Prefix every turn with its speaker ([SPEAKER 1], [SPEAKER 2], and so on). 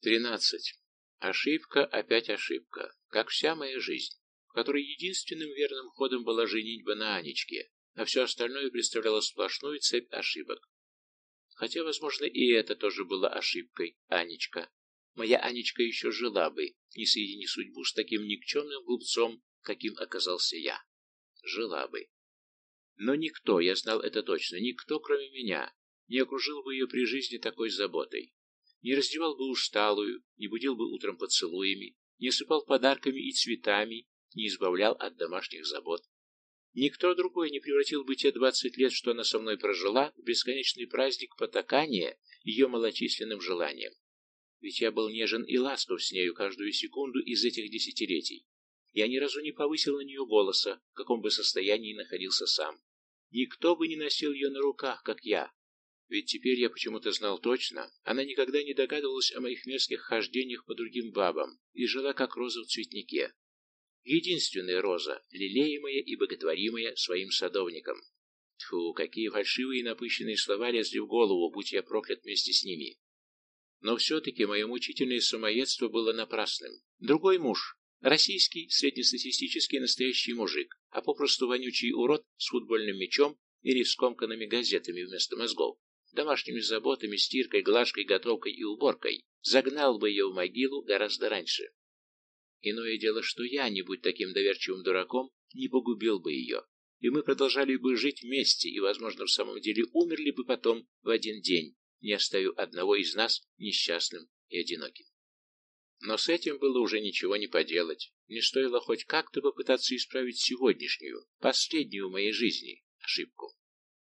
[SPEAKER 1] Тринадцать. Ошибка, опять ошибка, как вся моя жизнь, в которой единственным верным ходом была женитьба на Анечке, а все остальное представляло сплошную цепь ошибок. Хотя, возможно, и это тоже было ошибкой, Анечка. Моя Анечка еще жила бы, не соедини судьбу с таким никчемным глупцом, каким оказался я. Жила бы. Но никто, я знал это точно, никто, кроме меня, не окружил бы ее при жизни такой заботой. Не раздевал бы усталую, не будил бы утром поцелуями, не осыпал подарками и цветами, не избавлял от домашних забот. Никто другой не превратил бы те двадцать лет, что она со мной прожила, в бесконечный праздник потакания ее малочисленным желаниям. Ведь я был нежен и ласков с нею каждую секунду из этих десятилетий. Я ни разу не повысил на нее голоса, в каком бы состоянии находился сам. Никто бы не носил ее на руках, как я, ведь теперь я почему-то знал точно, она никогда не догадывалась о моих мерзких хождениях по другим бабам и жила как роза в цветнике. Единственная роза, лелеемая и боготворимая своим садовником. Тьфу, какие фальшивые и напыщенные слова лезли в голову, будь я проклят вместе с ними. Но все-таки мое мучительное самоедство было напрасным. Другой муж, российский, среднестатистический настоящий мужик, а попросту вонючий урод с футбольным мячом или скомканными газетами вместо мозгов, домашними заботами, стиркой, глажкой, готовкой и уборкой, загнал бы ее в могилу гораздо раньше. Иное дело, что я, не будь таким доверчивым дураком, не погубил бы ее, и мы продолжали бы жить вместе, и, возможно, в самом деле умерли бы потом в один день, не оставив одного из нас несчастным и одиноким. Но с этим было уже ничего не поделать. Мне стоило хоть как-то попытаться исправить сегодняшнюю, последнюю в моей жизни ошибку.